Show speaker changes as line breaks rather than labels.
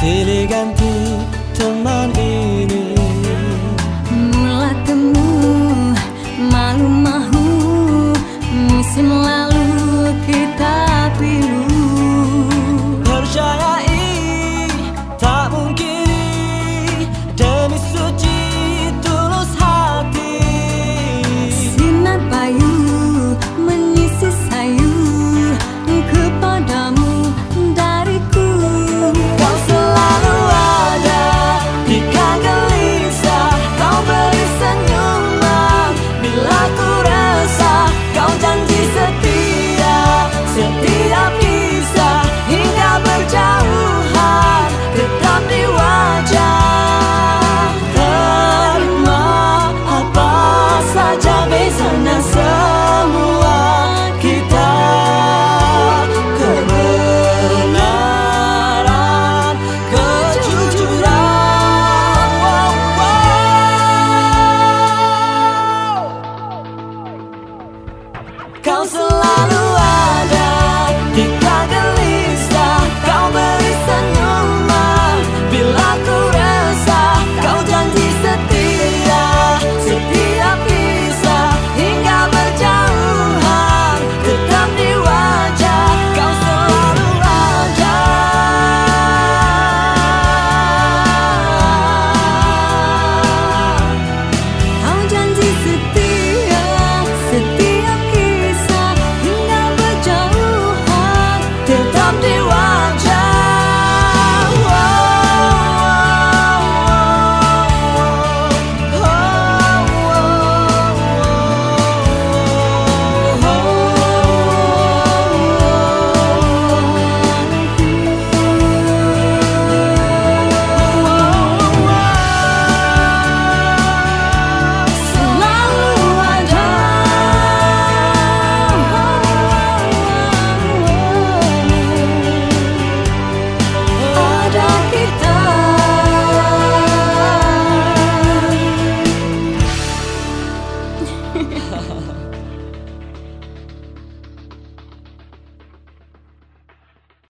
Silih ganti teman ini.
Mula temu malu mahu Musim lalu kita pilu.